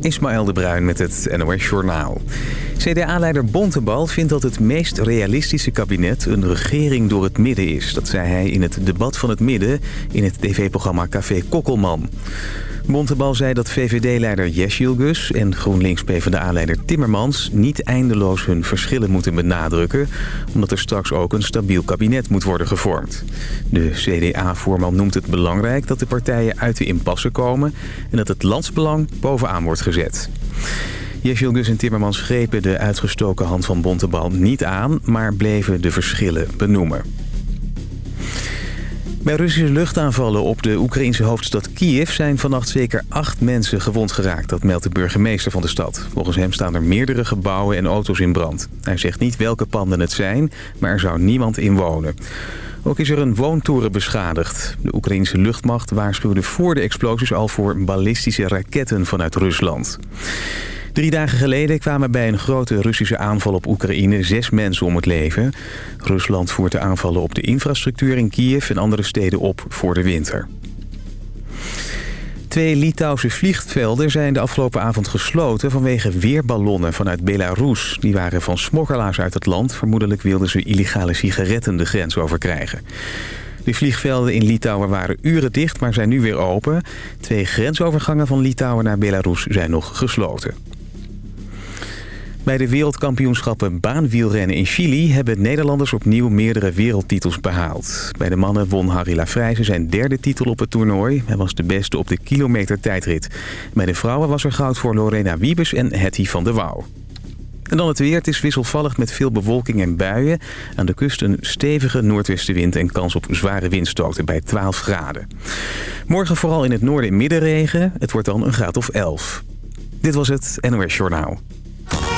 Ismaël de Bruin met het NOS Journaal. CDA-leider Bontebal vindt dat het meest realistische kabinet een regering door het midden is. Dat zei hij in het debat van het midden in het tv-programma Café Kokkelman. Bontebal zei dat VVD-leider Gus en GroenLinks-PVDA-leider Timmermans... niet eindeloos hun verschillen moeten benadrukken... omdat er straks ook een stabiel kabinet moet worden gevormd. De CDA-voorman noemt het belangrijk dat de partijen uit de impasse komen... en dat het landsbelang bovenaan wordt gezet. Gus en Timmermans grepen de uitgestoken hand van Bontebal niet aan... maar bleven de verschillen benoemen. Bij Russische luchtaanvallen op de Oekraïnse hoofdstad Kiev... zijn vannacht zeker acht mensen gewond geraakt. Dat meldt de burgemeester van de stad. Volgens hem staan er meerdere gebouwen en auto's in brand. Hij zegt niet welke panden het zijn, maar er zou niemand in wonen. Ook is er een woontoren beschadigd. De Oekraïnse luchtmacht waarschuwde voor de explosies al voor ballistische raketten vanuit Rusland. Drie dagen geleden kwamen bij een grote Russische aanval op Oekraïne zes mensen om het leven. Rusland voert de aanvallen op de infrastructuur in Kiev en andere steden op voor de winter. Twee Litouwse vliegvelden zijn de afgelopen avond gesloten vanwege weerballonnen vanuit Belarus. Die waren van smokkelaars uit het land. Vermoedelijk wilden ze illegale sigaretten de grens overkrijgen. De vliegvelden in Litouwen waren uren dicht, maar zijn nu weer open. Twee grensovergangen van Litouwen naar Belarus zijn nog gesloten. Bij de wereldkampioenschappen baanwielrennen in Chili... hebben Nederlanders opnieuw meerdere wereldtitels behaald. Bij de mannen won Harry Lafrijze zijn derde titel op het toernooi. Hij was de beste op de kilometer tijdrit. Bij de vrouwen was er goud voor Lorena Wiebes en Hetty van der Wouw. En dan het weer. Het is wisselvallig met veel bewolking en buien. Aan de kust een stevige noordwestenwind en kans op zware windstoten bij 12 graden. Morgen vooral in het noorden middenregen. Het wordt dan een graad of 11. Dit was het NOS Journaal.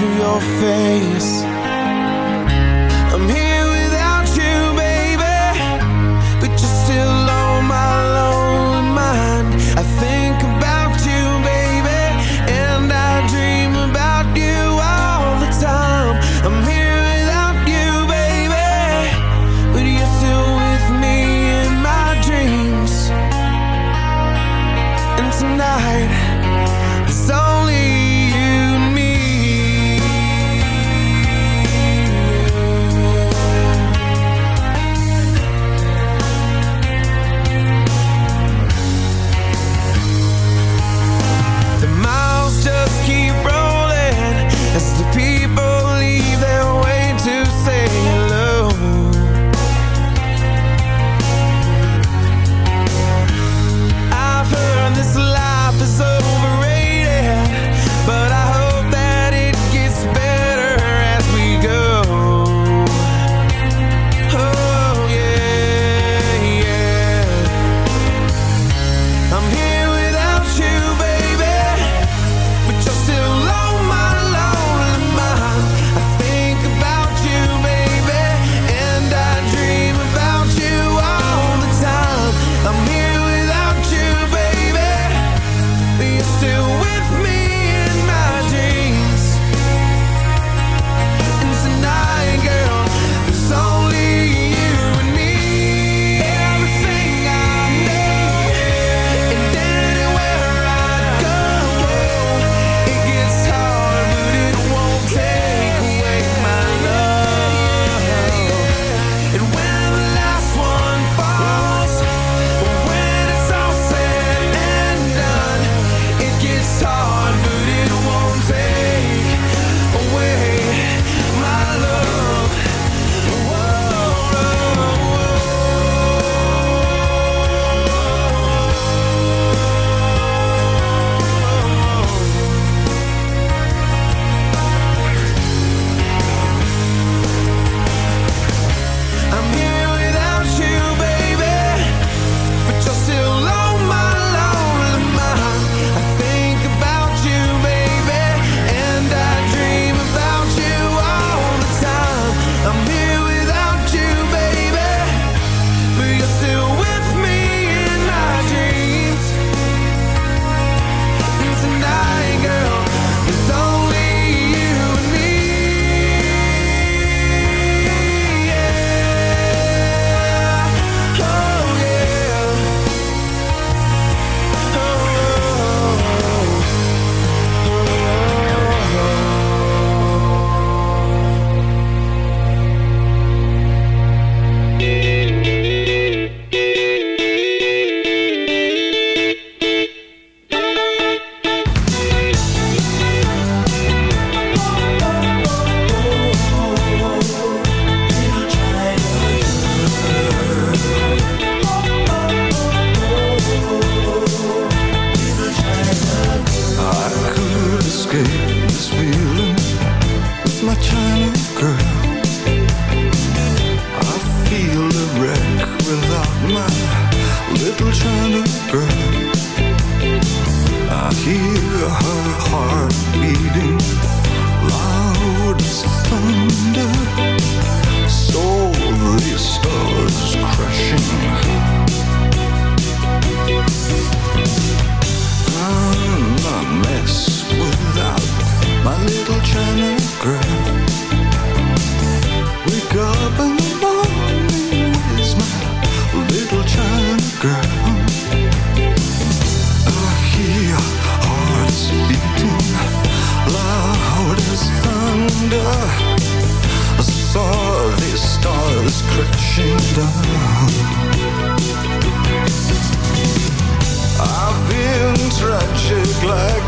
through your face.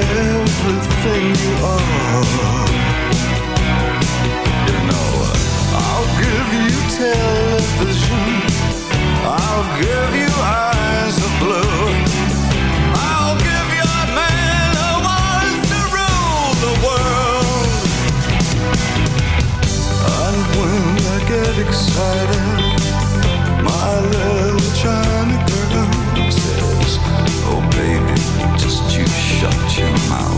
Everything you are. You know, I'll give you television. I'll give you eyes of blue. I'll give you a man who wants to rule the world. And when I get excited, my little China girl says, Oh baby, just you shut your mouth.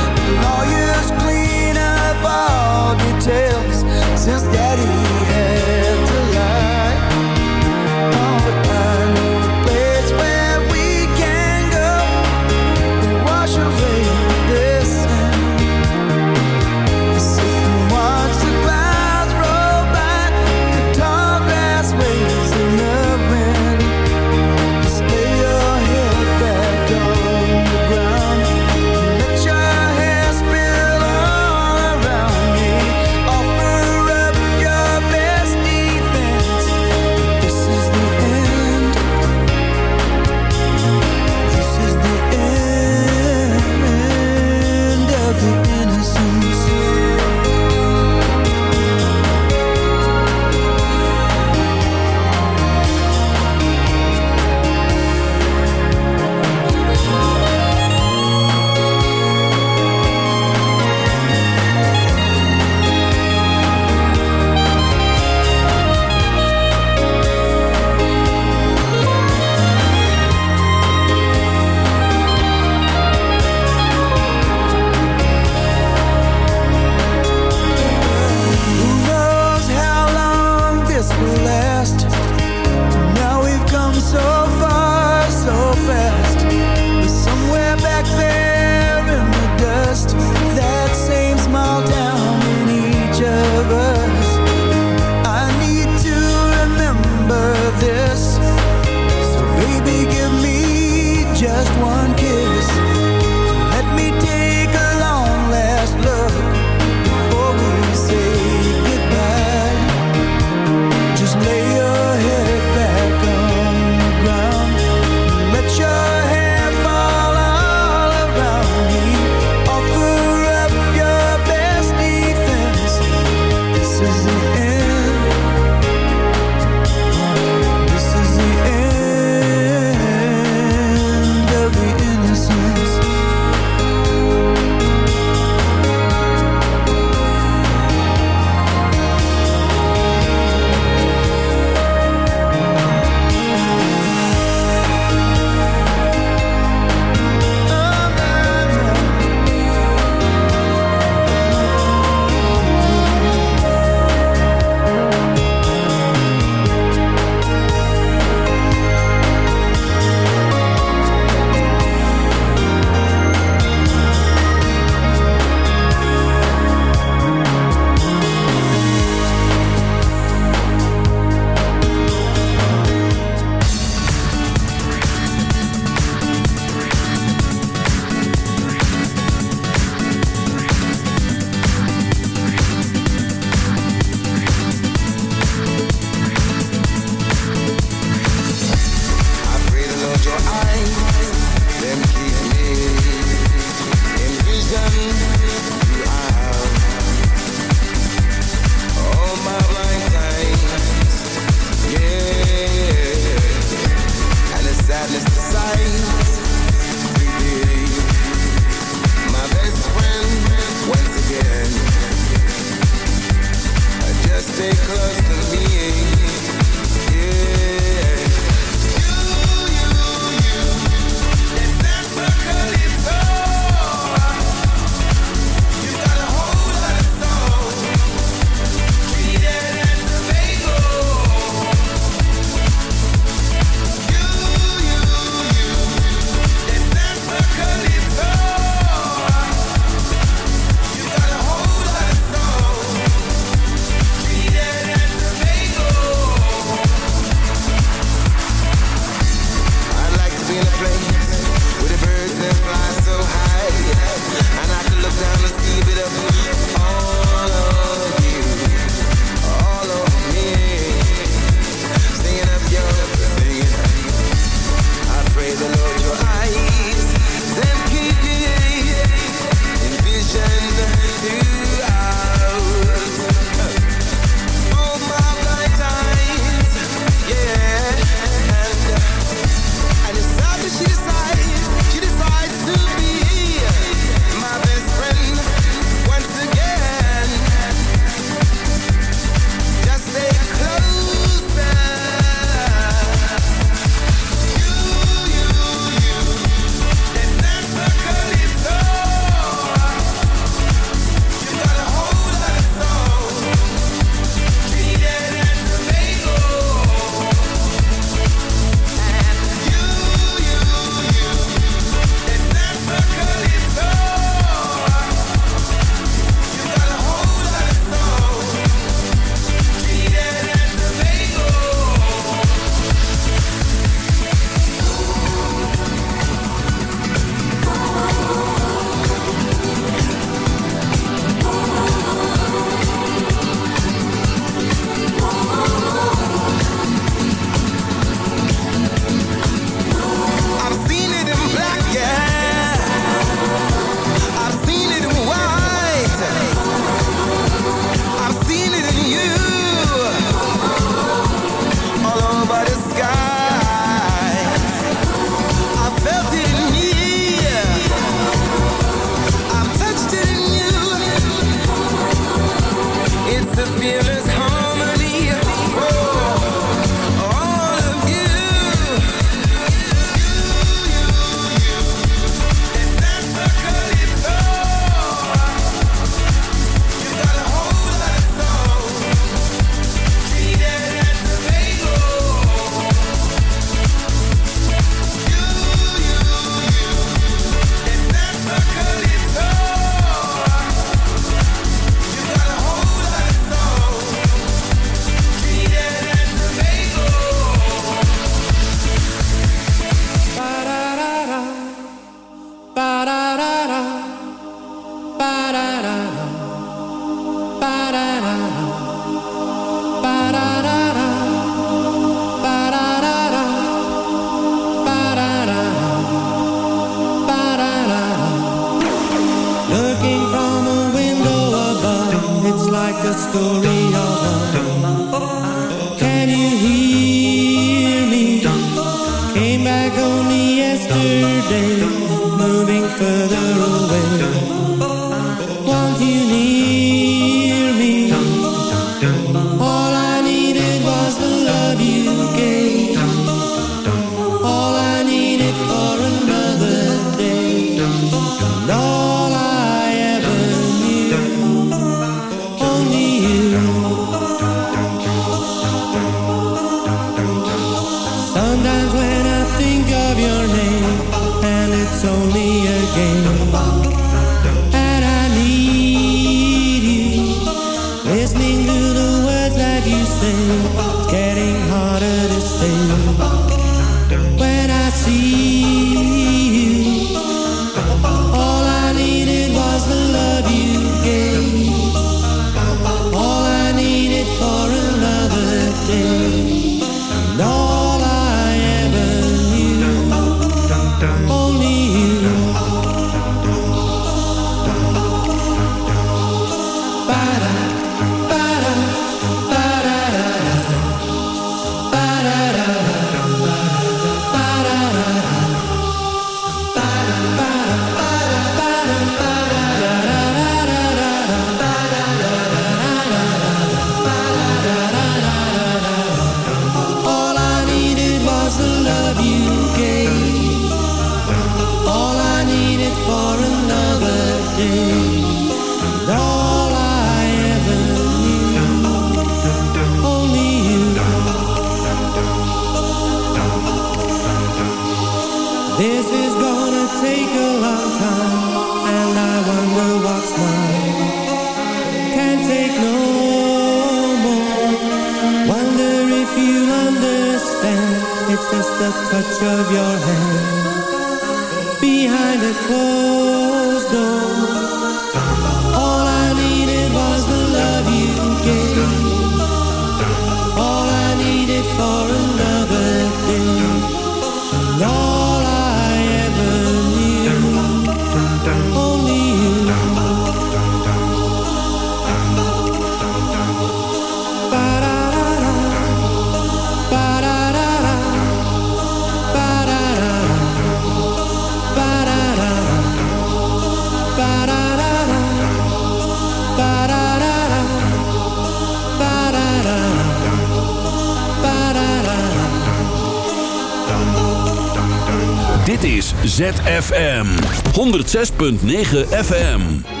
FM 106.9 FM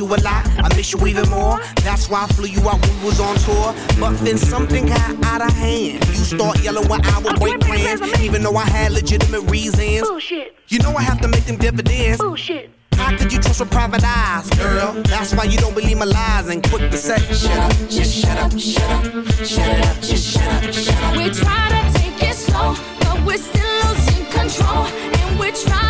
you a lot, I miss you even more. That's why I flew you out when we was on tour. But then something got out of hand. You start yelling when I would break plans, even though I had legitimate reasons. Bullshit. You know I have to make them dividends. Bullshit. How could you trust with private eyes, girl? That's why you don't believe my lies and quit the set. Shut up, just shut up, shut up, shut up, just shut up, shut up. We try to take it slow, but we're still losing control, and we're trying.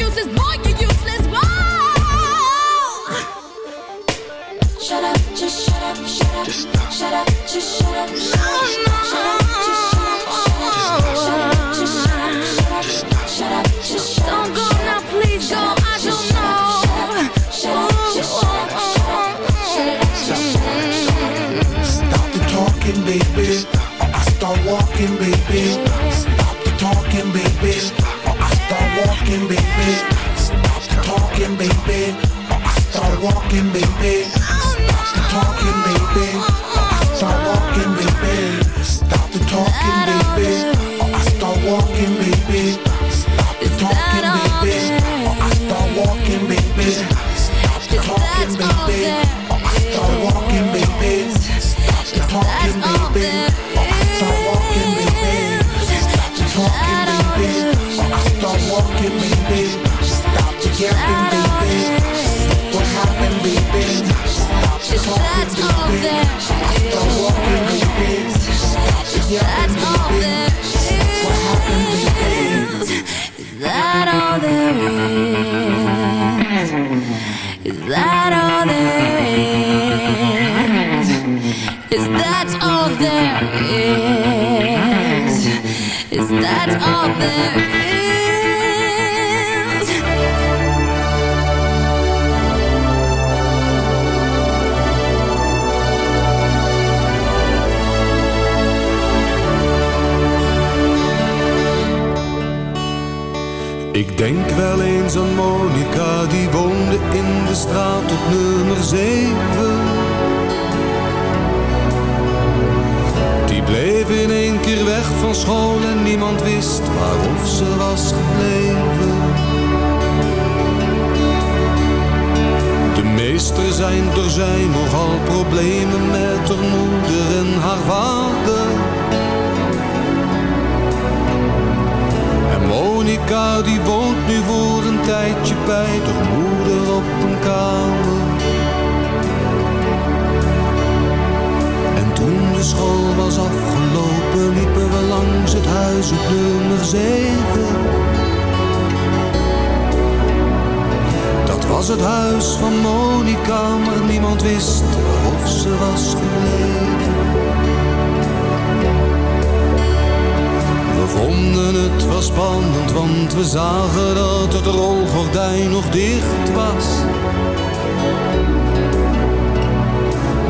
excuses. Boy, you're useless. Whoa! Shut up, just shut up, shut up. Just stop. Shut up, just shut up, shut up. Oh, no. Shut up, just shut up, shut up. Shut up, just shut up, shut up. Shut up, just shut up. Don't go now, please go. I don't know. Shut up, just shut up, shut up. Shut up, just shut up. Stop the talking, baby. Or I start walking, baby. Stop the talking, baby. Or I start walking, baby. fucking baby. Is? Is that all there? Ik denk wel eens aan Monica, die woonde in de straat op nummer 7. Weg van school en niemand wist waarof ze was gebleven. De meester zijn er zijn nogal problemen met haar moeder en haar vader. En Monica die woont nu voor een tijdje bij de moeder op een kamer. En toen de school was afgelopen liepen we langs het huis op nummer 7. Dat was het huis van Monica, maar niemand wist of ze was gebleven. We vonden het wel spannend, want we zagen dat het rolgordijn nog dicht was.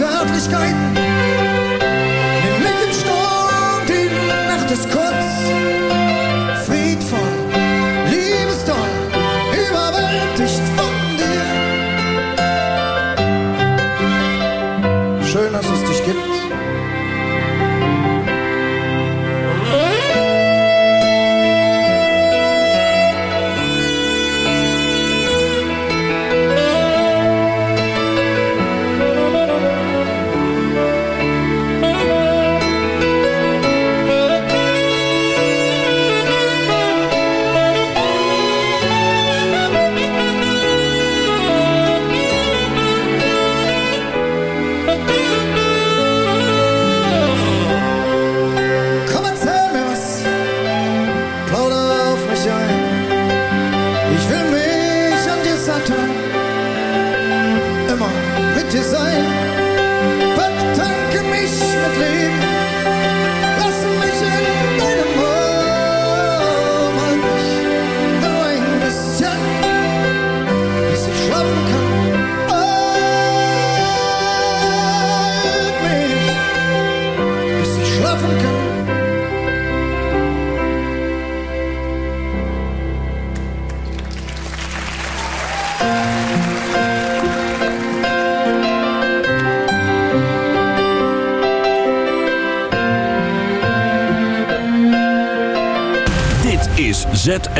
Zärtlichkeiten